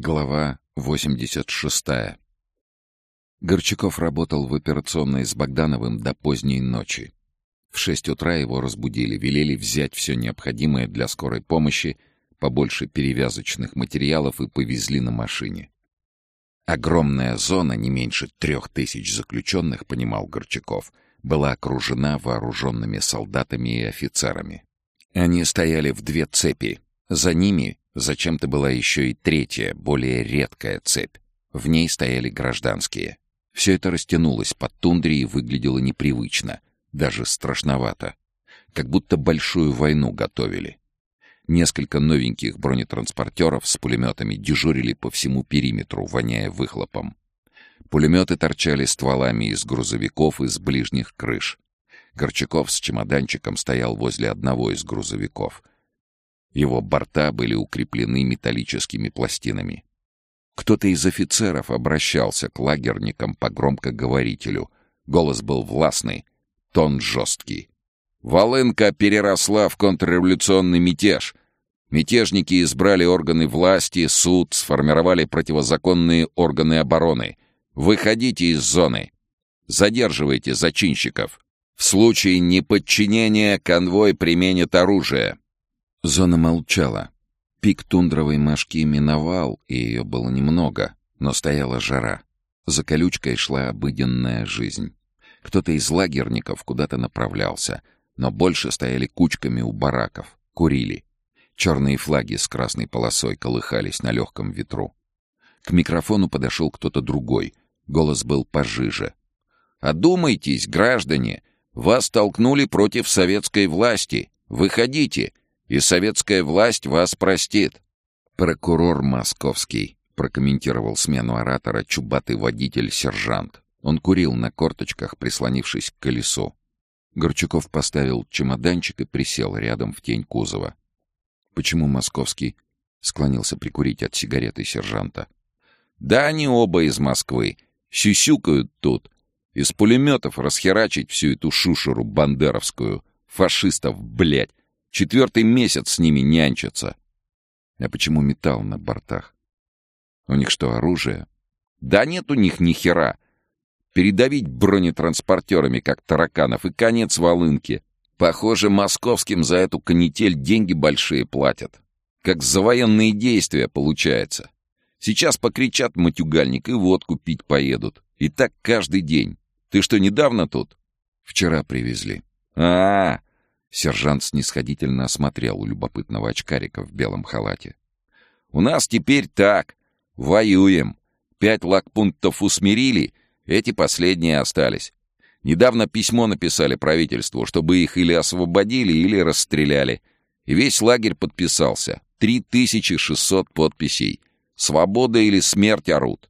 Глава 86. Горчаков работал в операционной с Богдановым до поздней ночи. В шесть утра его разбудили, велели взять все необходимое для скорой помощи, побольше перевязочных материалов и повезли на машине. Огромная зона, не меньше трех тысяч заключенных, понимал Горчаков, была окружена вооруженными солдатами и офицерами. Они стояли в две цепи. За ними Зачем-то была еще и третья, более редкая цепь. В ней стояли гражданские. Все это растянулось под тундрой и выглядело непривычно, даже страшновато. Как будто большую войну готовили. Несколько новеньких бронетранспортеров с пулеметами дежурили по всему периметру, воняя выхлопом. Пулеметы торчали стволами из грузовиков из ближних крыш. Горчаков с чемоданчиком стоял возле одного из грузовиков — его борта были укреплены металлическими пластинами. Кто-то из офицеров обращался к лагерникам по громкоговорителю. Голос был властный, тон жесткий. «Волынка переросла в контрреволюционный мятеж. Мятежники избрали органы власти, суд, сформировали противозаконные органы обороны. Выходите из зоны. Задерживайте зачинщиков. В случае неподчинения конвой применит оружие. Зона молчала. Пик тундровой мошки миновал, и ее было немного, но стояла жара. За колючкой шла обыденная жизнь. Кто-то из лагерников куда-то направлялся, но больше стояли кучками у бараков, курили. Черные флаги с красной полосой колыхались на легком ветру. К микрофону подошел кто-то другой. Голос был пожиже. «Одумайтесь, граждане! Вас толкнули против советской власти! Выходите! И советская власть вас простит. Прокурор московский прокомментировал смену оратора чубатый водитель-сержант. Он курил на корточках, прислонившись к колесу. Горчаков поставил чемоданчик и присел рядом в тень кузова. «Почему московский?» — склонился прикурить от сигареты сержанта. «Да они оба из Москвы. Сюсюкают тут. Из пулеметов расхерачить всю эту шушеру бандеровскую. Фашистов, блядь. Четвертый месяц с ними нянчатся. А почему металл на бортах? У них что, оружие? Да нет у них ни хера. Передавить бронетранспортерами, как тараканов, и конец волынки. Похоже, московским за эту канитель деньги большие платят. Как за военные действия получается. Сейчас покричат матюгальник и водку пить поедут. И так каждый день. Ты что, недавно тут? Вчера привезли. А, -а, -а Сержант снисходительно осмотрел любопытного очкарика в белом халате. «У нас теперь так. Воюем. Пять лагпунктов усмирили, эти последние остались. Недавно письмо написали правительству, чтобы их или освободили, или расстреляли. И весь лагерь подписался. 3600 подписей. Свобода или смерть орут.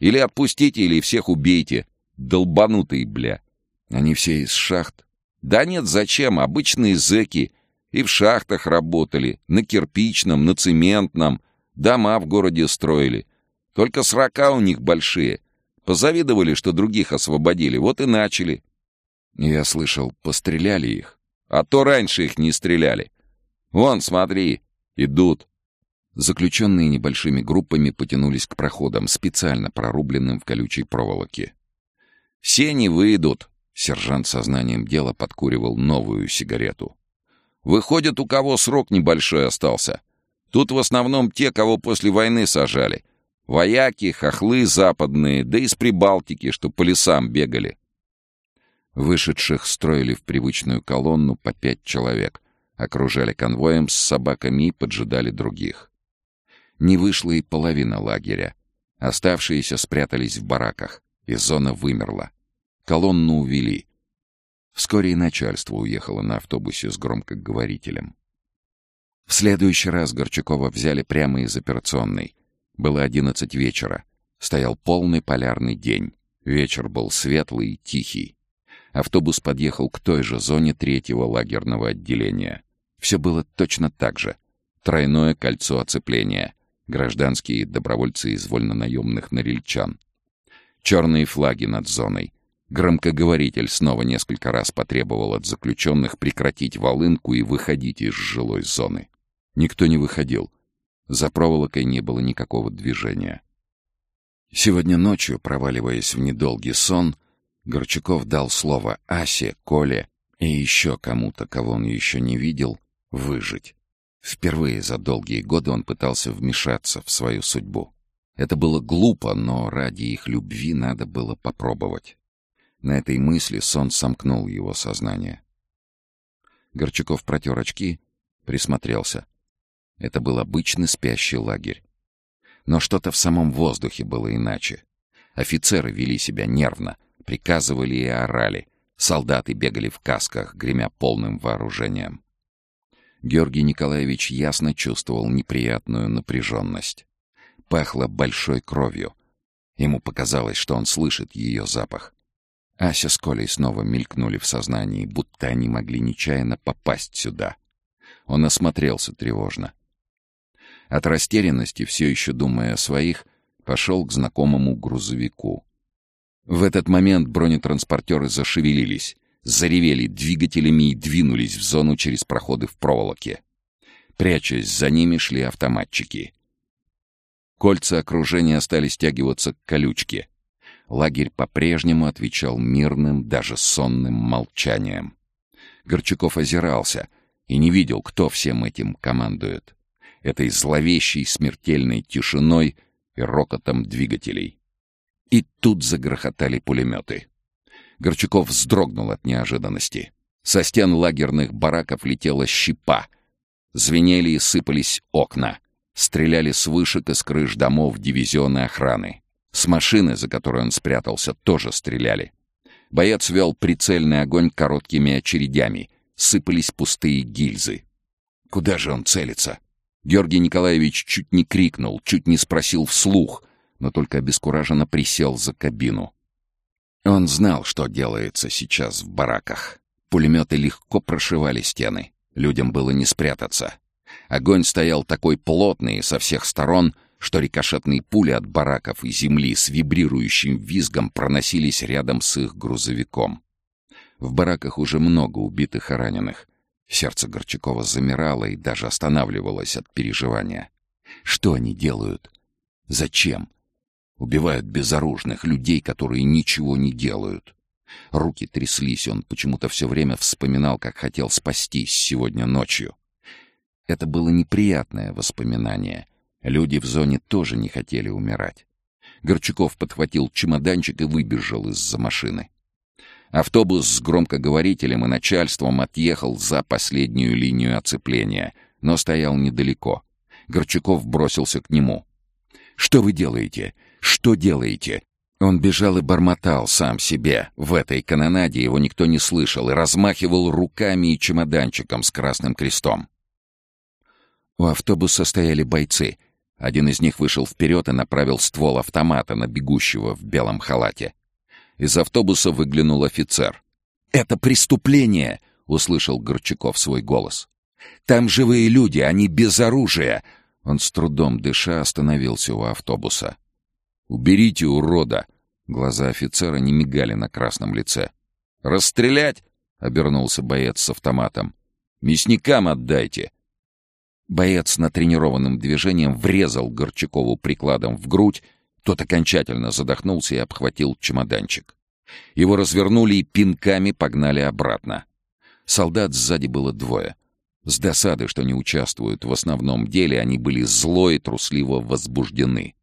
Или отпустите, или всех убейте. Долбанутые, бля. Они все из шахт. Да нет, зачем? Обычные зэки. И в шахтах работали, на кирпичном, на цементном. Дома в городе строили. Только срока у них большие. Позавидовали, что других освободили, вот и начали. Я слышал, постреляли их. А то раньше их не стреляли. Вон, смотри, идут. Заключенные небольшими группами потянулись к проходам, специально прорубленным в колючей проволоке. «Все не выйдут», Сержант сознанием дела подкуривал новую сигарету. «Выходит, у кого срок небольшой остался. Тут в основном те, кого после войны сажали. Вояки, хохлы западные, да из Прибалтики, что по лесам бегали». Вышедших строили в привычную колонну по пять человек, окружали конвоем с собаками и поджидали других. Не вышла и половина лагеря. Оставшиеся спрятались в бараках, и зона вымерла. Колонну увели. Вскоре и начальство уехало на автобусе с громкоговорителем. В следующий раз Горчакова взяли прямо из операционной. Было одиннадцать вечера. Стоял полный полярный день. Вечер был светлый и тихий. Автобус подъехал к той же зоне третьего лагерного отделения. Все было точно так же. Тройное кольцо оцепления. Гражданские добровольцы из вольнонаемных норильчан. Черные флаги над зоной. Громкоговоритель снова несколько раз потребовал от заключенных прекратить волынку и выходить из жилой зоны. Никто не выходил. За проволокой не было никакого движения. Сегодня ночью, проваливаясь в недолгий сон, Горчаков дал слово Асе, Коле и еще кому-то, кого он еще не видел, выжить. Впервые за долгие годы он пытался вмешаться в свою судьбу. Это было глупо, но ради их любви надо было попробовать. На этой мысли сон сомкнул его сознание. Горчаков протер очки, присмотрелся. Это был обычный спящий лагерь. Но что-то в самом воздухе было иначе. Офицеры вели себя нервно, приказывали и орали. Солдаты бегали в касках, гремя полным вооружением. Георгий Николаевич ясно чувствовал неприятную напряженность. Пахло большой кровью. Ему показалось, что он слышит ее запах. Ася с Колей снова мелькнули в сознании, будто они могли нечаянно попасть сюда. Он осмотрелся тревожно. От растерянности, все еще думая о своих, пошел к знакомому грузовику. В этот момент бронетранспортеры зашевелились, заревели двигателями и двинулись в зону через проходы в проволоке. Прячась за ними, шли автоматчики. Кольца окружения стали стягиваться к колючке. Лагерь по-прежнему отвечал мирным, даже сонным молчанием. Горчаков озирался и не видел, кто всем этим командует этой зловещей смертельной тишиной и рокотом двигателей. И тут загрохотали пулеметы. Горчаков вздрогнул от неожиданности. Со стен лагерных бараков летела щепа. Звенели и сыпались окна. Стреляли с вышек и с крыш домов дивизионы охраны. С машины, за которой он спрятался, тоже стреляли. Боец вел прицельный огонь короткими очередями. Сыпались пустые гильзы. Куда же он целится? Георгий Николаевич чуть не крикнул, чуть не спросил вслух, но только обескураженно присел за кабину. Он знал, что делается сейчас в бараках. Пулеметы легко прошивали стены. Людям было не спрятаться. Огонь стоял такой плотный со всех сторон, что рикошетные пули от бараков и земли с вибрирующим визгом проносились рядом с их грузовиком. В бараках уже много убитых и раненых. Сердце Горчакова замирало и даже останавливалось от переживания. Что они делают? Зачем? Убивают безоружных людей, которые ничего не делают. Руки тряслись, он почему-то все время вспоминал, как хотел спастись сегодня ночью. Это было неприятное воспоминание. Люди в зоне тоже не хотели умирать. Горчаков подхватил чемоданчик и выбежал из-за машины. Автобус с громкоговорителем и начальством отъехал за последнюю линию оцепления, но стоял недалеко. Горчаков бросился к нему. «Что вы делаете? Что делаете?» Он бежал и бормотал сам себе. В этой канонаде его никто не слышал и размахивал руками и чемоданчиком с красным крестом. У автобуса стояли бойцы. Один из них вышел вперед и направил ствол автомата на бегущего в белом халате. Из автобуса выглянул офицер. «Это преступление!» — услышал Горчаков свой голос. «Там живые люди, они без оружия!» Он с трудом дыша остановился у автобуса. «Уберите урода!» Глаза офицера не мигали на красном лице. «Расстрелять!» — обернулся боец с автоматом. «Мясникам отдайте!» Боец натренированным движением врезал Горчакову прикладом в грудь тот окончательно задохнулся и обхватил чемоданчик. Его развернули и пинками погнали обратно. Солдат сзади было двое. С досады, что не участвуют в основном деле, они были зло и трусливо возбуждены.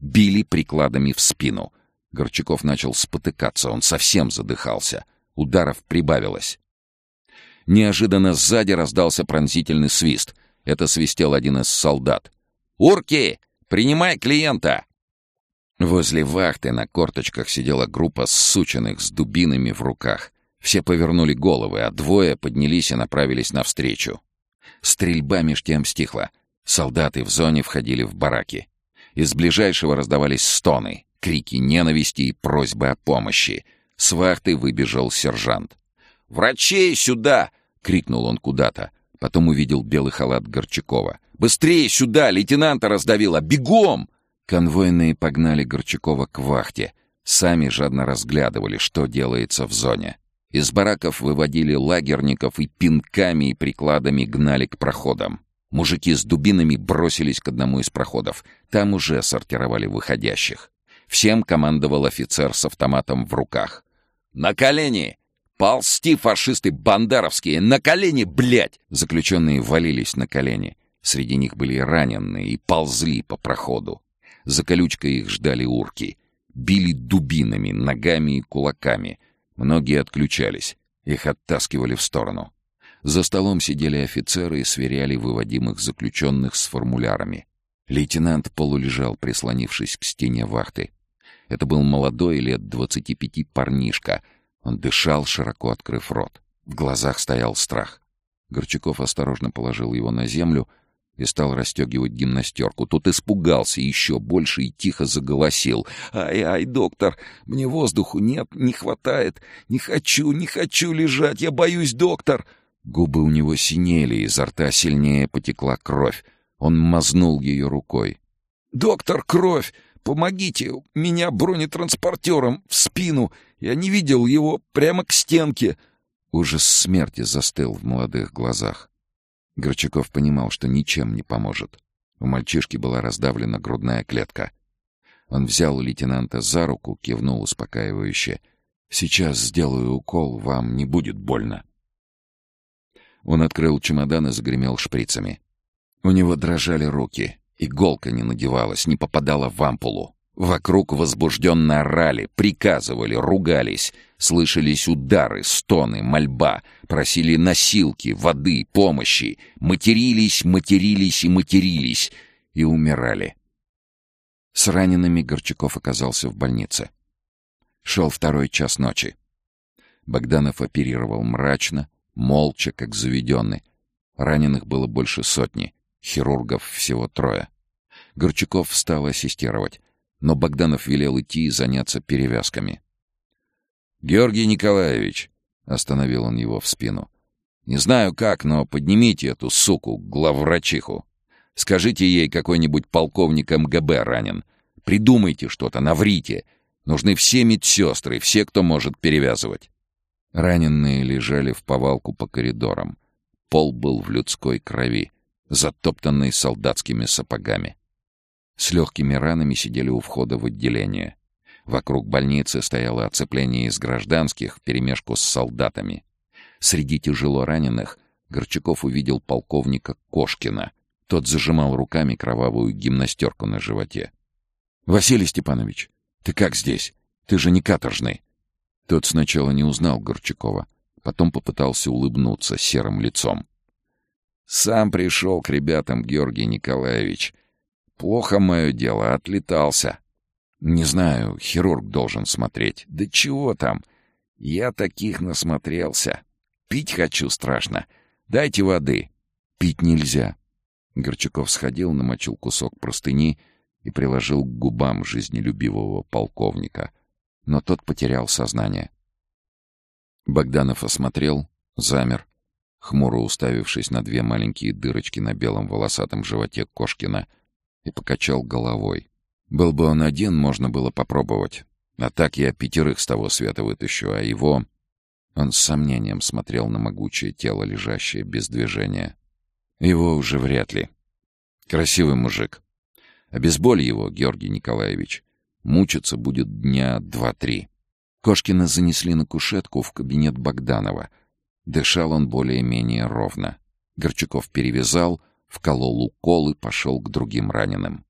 Били прикладами в спину. Горчаков начал спотыкаться, он совсем задыхался. Ударов прибавилось. Неожиданно сзади раздался пронзительный свист. Это свистел один из солдат. «Урки! Принимай клиента!» Возле вахты на корточках сидела группа сученных с дубинами в руках. Все повернули головы, а двое поднялись и направились навстречу. Стрельба меж тем стихла. Солдаты в зоне входили в бараки. Из ближайшего раздавались стоны, крики ненависти и просьбы о помощи. С вахты выбежал сержант. «Врачей сюда!» — крикнул он куда-то. Потом увидел белый халат Горчакова. «Быстрее сюда! Лейтенанта раздавило! Бегом!» Конвойные погнали Горчакова к вахте. Сами жадно разглядывали, что делается в зоне. Из бараков выводили лагерников и пинками и прикладами гнали к проходам. Мужики с дубинами бросились к одному из проходов. Там уже сортировали выходящих. Всем командовал офицер с автоматом в руках. «На колени! Ползти, фашисты бандеровские! На колени, блядь!» Заключенные валились на колени. Среди них были раненые и ползли по проходу. За колючкой их ждали урки. Били дубинами, ногами и кулаками. Многие отключались. Их оттаскивали в сторону. За столом сидели офицеры и сверяли выводимых заключенных с формулярами. Лейтенант полулежал, прислонившись к стене вахты. Это был молодой, лет двадцати пяти парнишка — он дышал, широко открыв рот. В глазах стоял страх. Горчаков осторожно положил его на землю и стал расстегивать гимнастерку. Тут испугался еще больше и тихо заголосил. «Ай-ай, доктор, мне воздуху нет, не хватает. Не хочу, не хочу лежать, я боюсь, доктор!» Губы у него синели, изо рта сильнее потекла кровь. Он мазнул ее рукой. «Доктор, кровь! Помогите! Меня бронетранспортером в спину! Я не видел его прямо к стенке!» Ужас смерти застыл в молодых глазах. Горчаков понимал, что ничем не поможет. У мальчишки была раздавлена грудная клетка. Он взял лейтенанта за руку, кивнул успокаивающе. «Сейчас сделаю укол, вам не будет больно». Он открыл чемодан и загремел шприцами. У него дрожали руки. Иголка не надевалась, не попадала в ампулу. Вокруг возбужденно орали, приказывали, ругались. Слышались удары, стоны, мольба. Просили носилки, воды, помощи. Матерились, матерились и матерились. И умирали. С ранеными Горчаков оказался в больнице. Шел второй час ночи. Богданов оперировал мрачно, молча, как заведенный. Раненых было больше сотни, хирургов всего трое. Горчаков встал ассистировать но Богданов велел идти и заняться перевязками. «Георгий Николаевич!» — остановил он его в спину. «Не знаю как, но поднимите эту суку, главврачиху. Скажите ей, какой-нибудь полковник МГБ ранен. Придумайте что-то, наврите. Нужны все медсестры, все, кто может перевязывать». Раненые лежали в повалку по коридорам. Пол был в людской крови, затоптанный солдатскими сапогами с легкими ранами сидели у входа в отделение. Вокруг больницы стояло оцепление из гражданских вперемешку с солдатами. Среди тяжело раненых Горчаков увидел полковника Кошкина. Тот зажимал руками кровавую гимнастерку на животе. «Василий Степанович, ты как здесь? Ты же не каторжный!» Тот сначала не узнал Горчакова, потом попытался улыбнуться серым лицом. «Сам пришел к ребятам, Георгий Николаевич. Плохо мое дело, отлетался. Не знаю, хирург должен смотреть. Да чего там? Я таких насмотрелся. Пить хочу страшно. Дайте воды. Пить нельзя. Горчаков сходил, намочил кусок простыни и приложил к губам жизнелюбивого полковника. Но тот потерял сознание. Богданов осмотрел, замер, хмуро уставившись на две маленькие дырочки на белом волосатом животе Кошкина — и покачал головой. Был бы он один, можно было попробовать. А так я пятерых с того света вытащу, а его... Он с сомнением смотрел на могучее тело, лежащее без движения. Его уже вряд ли. Красивый мужик. Обезболь его, Георгий Николаевич. Мучиться будет дня два-три. Кошкина занесли на кушетку в кабинет Богданова. Дышал он более-менее ровно. Горчаков перевязал — вколол укол и пошел к другим раненым.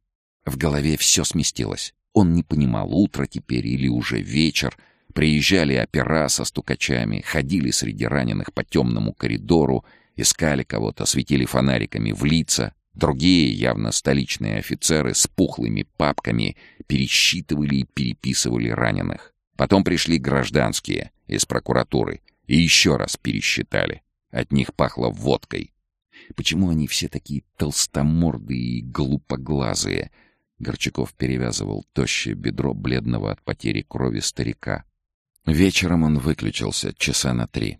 В голове все сместилось. Он не понимал, утро теперь или уже вечер. Приезжали опера со стукачами, ходили среди раненых по темному коридору, искали кого-то, светили фонариками в лица. Другие, явно столичные офицеры с пухлыми папками, пересчитывали и переписывали раненых. Потом пришли гражданские из прокуратуры и еще раз пересчитали. От них пахло водкой. Почему они все такие толстомордые и глупоглазые? Горчаков перевязывал тощее бедро бледного от потери крови старика. Вечером он выключился часа на три.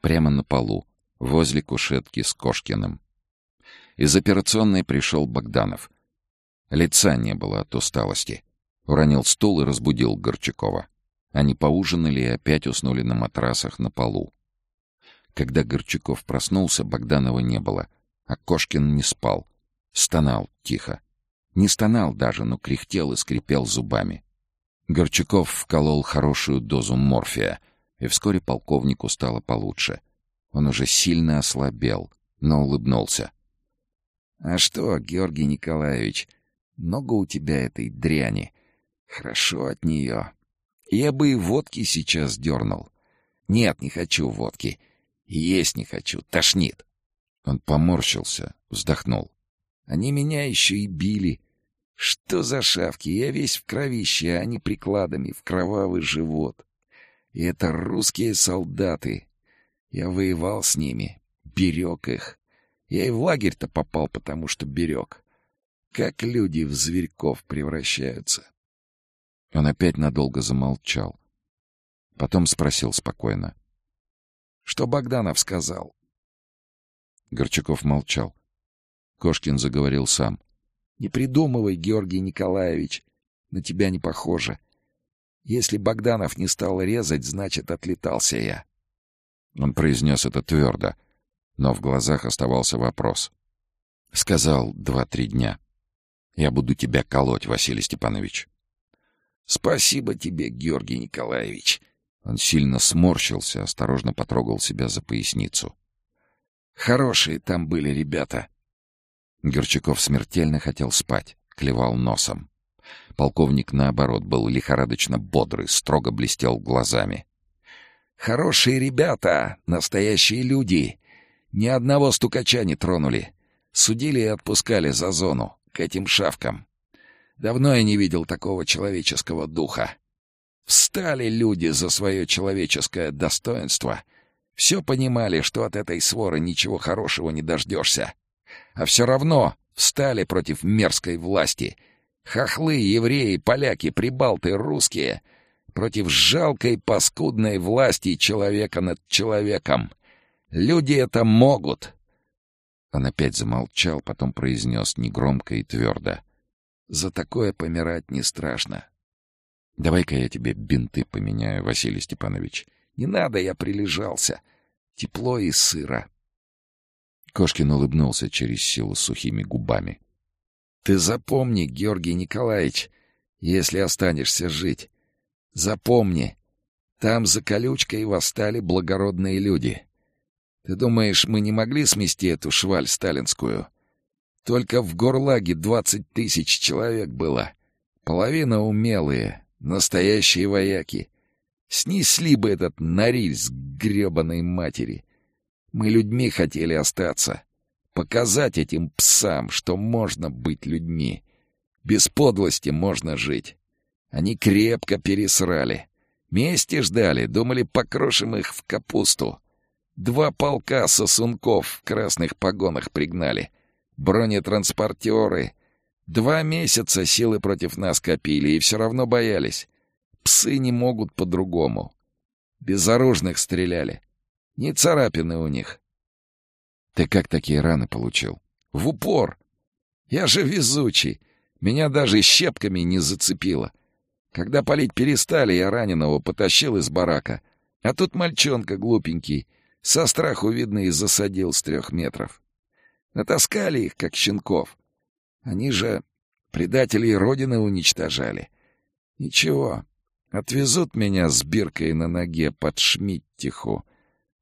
Прямо на полу, возле кушетки с Кошкиным. Из операционной пришел Богданов. Лица не было от усталости. Уронил стул и разбудил Горчакова. Они поужинали и опять уснули на матрасах на полу. Когда Горчаков проснулся, Богданова не было, А Кошкин не спал. Стонал тихо. Не стонал даже, но кряхтел и скрипел зубами. Горчаков вколол хорошую дозу морфия, и вскоре полковнику стало получше. Он уже сильно ослабел, но улыбнулся. «А что, Георгий Николаевич, много у тебя этой дряни. Хорошо от нее. Я бы и водки сейчас дернул. Нет, не хочу водки. Есть не хочу, тошнит». Он поморщился, вздохнул. «Они меня еще и били. Что за шавки? Я весь в кровище, а они прикладами в кровавый живот. И это русские солдаты. Я воевал с ними, берег их. Я и в лагерь-то попал, потому что берег. Как люди в зверьков превращаются. Он опять надолго замолчал. Потом спросил спокойно. «Что Богданов сказал?» Горчаков молчал. Кошкин заговорил сам. «Не придумывай, Георгий Николаевич. На тебя не похоже. Если Богданов не стал резать, значит, отлетался я». Он произнес это твердо, но в глазах оставался вопрос. Сказал два-три дня. «Я буду тебя колоть, Василий Степанович». «Спасибо тебе, Георгий Николаевич». Он сильно сморщился, осторожно потрогал себя за поясницу. «Хорошие там были ребята». Горчаков смертельно хотел спать, клевал носом. Полковник, наоборот, был лихорадочно бодрый, строго блестел глазами. «Хорошие ребята, настоящие люди. Ни одного стукача не тронули. Судили и отпускали за зону, к этим шавкам. Давно я не видел такого человеческого духа. Встали люди за свое человеческое достоинство. Все понимали, что от этой своры ничего хорошего не дождешься. А все равно встали против мерзкой власти. Хохлы, евреи, поляки, прибалты, русские. Против жалкой, паскудной власти человека над человеком. Люди это могут. Он опять замолчал, потом произнес негромко и твердо. За такое помирать не страшно. Давай-ка я тебе бинты поменяю, Василий Степанович. Не надо, я прилежался. Тепло и сыро. Кошкин улыбнулся через силу сухими губами. Ты запомни, Георгий Николаевич, если останешься жить. Запомни, там за колючкой восстали благородные люди. Ты думаешь, мы не могли смести эту шваль сталинскую? — только в Горлаге двадцать тысяч человек было. Половина умелые, настоящие вояки. Снесли бы этот Норильск гребаной матери. Мы людьми хотели остаться. Показать этим псам, что можно быть людьми. Без подлости можно жить. Они крепко пересрали. Мести ждали, думали, покрошим их в капусту. Два полка сосунков в красных погонах пригнали — бронетранспортеры. Два месяца силы против нас копили и все равно боялись. Псы не могут по-другому. Безоружных стреляли. Не царапины у них. Ты как такие раны получил? В упор. Я же везучий. Меня даже щепками не зацепило. Когда палить перестали, я раненого потащил из барака. А тут мальчонка глупенький, со страху, видно, и засадил с трех метров. Натаскали их, как щенков. Они же предателей Родины уничтожали. Ничего, отвезут меня с биркой на ноге под Шмиттиху.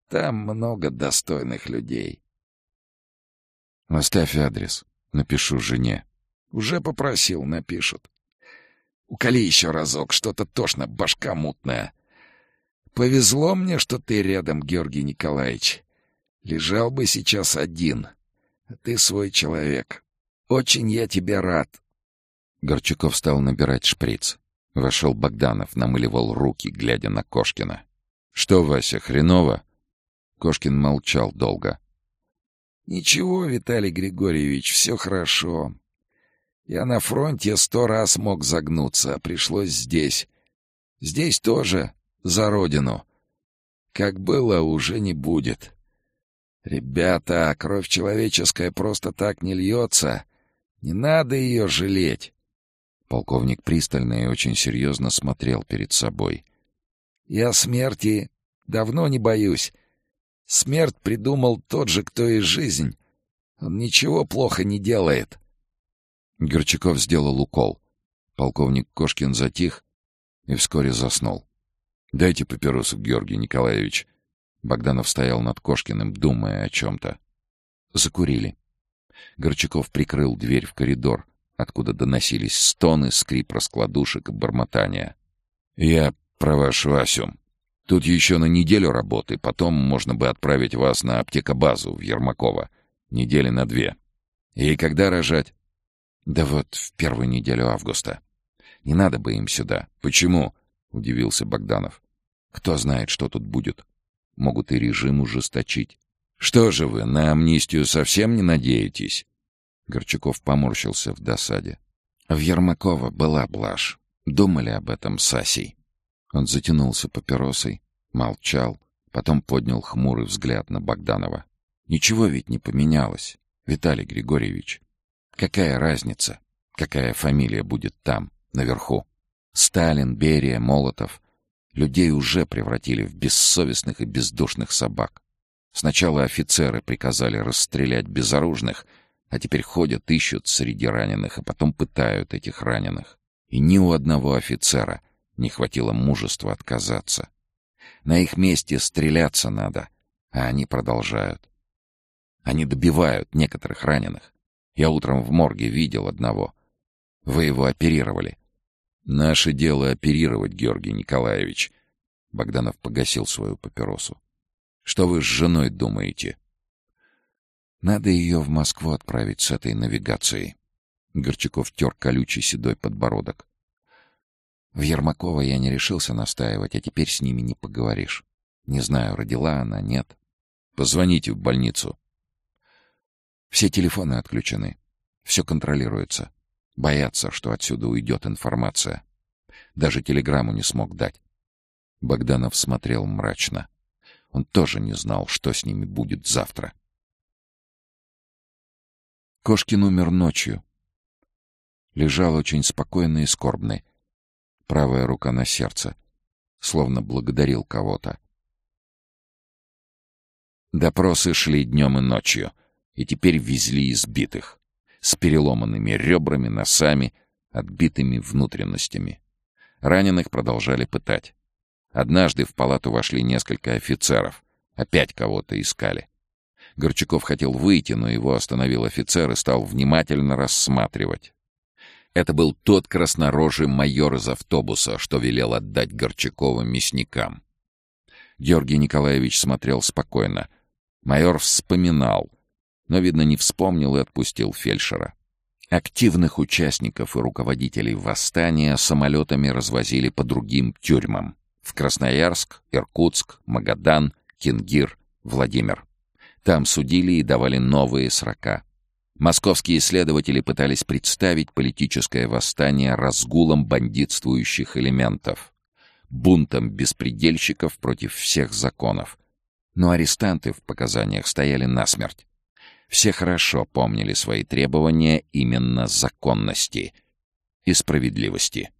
Там много достойных людей. Оставь адрес, напишу жене. Уже попросил, напишут. Уколи еще разок, что-то тошно, башка мутная. Повезло мне, что ты рядом, Георгий Николаевич. Лежал бы сейчас один. Ты свой человек. Очень я тебе рад. Горчаков стал набирать шприц. Вошел Богданов, намыливал руки, глядя на Кошкина. «Что, Вася, хреново?» Кошкин молчал долго. «Ничего, Виталий Григорьевич, все хорошо. Я на фронте сто раз мог загнуться, а пришлось здесь. Здесь тоже за родину. Как было, уже не будет. «Ребята, кровь человеческая просто так не льется. Не надо ее жалеть». Полковник пристально и очень серьезно смотрел перед собой. «Я смерти давно не боюсь. Смерть придумал тот же, кто и жизнь. Он ничего плохо не делает. Горчаков сделал укол. Полковник Кошкин затих и вскоре заснул. «Дайте папиросу, Георгий Николаевич». Богданов стоял над Кошкиным, думая о чем-то. Закурили. Горчаков прикрыл дверь в коридор, откуда доносились стоны, скрип раскладушек и бормотания. «Я про вашу Асю. Тут еще на неделю работы, потом можно бы отправить вас на аптекобазу в Ермакова. Недели на две. И когда рожать?» «Да вот в первую неделю августа. Не надо бы им сюда. Почему?» — удивился Богданов. «Кто знает, что тут будет. Могут и режим ужесточить. Что же вы, на амнистию совсем не надеетесь?» Горчаков поморщился в досаде. В Ермакова была блажь. Думали об этом с Асей. Он затянулся папиросой, молчал, потом поднял хмурый взгляд на Богданова. «Ничего ведь не поменялось, Виталий Григорьевич. Какая разница, какая фамилия будет там, наверху? Сталин, Берия, Молотов. Людей уже превратили в бессовестных и бездушных собак. Сначала офицеры приказали расстрелять безоружных — а теперь ходят, ищут среди раненых, а потом пытают этих раненых. И ни у одного офицера не хватило мужества отказаться. На их месте стреляться надо, а они продолжают. Они добивают некоторых раненых. Я утром в морге видел одного. Вы его оперировали. Наше дело оперировать, Георгий Николаевич. Богданов погасил свою папиросу. Что вы с женой думаете? Надо ее в Москву отправить с этой навигацией. Горчаков тер колючий седой подбородок. В Ермакова я не решился настаивать, а теперь с ними не поговоришь. Не знаю, родила она, нет. Позвоните в больницу. Все телефоны отключены. Все контролируется. Боятся, что отсюда уйдет информация. Даже телеграмму не смог дать. Богданов смотрел мрачно. Он тоже не знал, что с ними будет завтра. Кошкин умер ночью. Лежал очень спокойный и скорбный. Правая рука на сердце. Словно благодарил кого-то. Допросы шли днем и ночью, и теперь везли избитых. С переломанными ребрами, носами, отбитыми внутренностями. Раненых продолжали пытать. Однажды в палату вошли несколько офицеров. Опять кого-то искали. Горчаков хотел выйти, но его остановил офицер и стал внимательно рассматривать. Это был тот краснорожий майор из автобуса, что велел отдать Горчакова мясникам. Георгий Николаевич смотрел спокойно. Майор вспоминал, но, видно, не вспомнил и отпустил фельдшера. Активных участников и руководителей восстания самолетами развозили по другим тюрьмам. В Красноярск, Иркутск, Магадан, Кингир, Владимир. Там судили и давали новые срока. Московские исследователи пытались представить политическое восстание разгулом бандитствующих элементов, бунтом беспредельщиков против всех законов. Но арестанты в показаниях стояли насмерть. Все хорошо помнили свои требования именно законности и справедливости.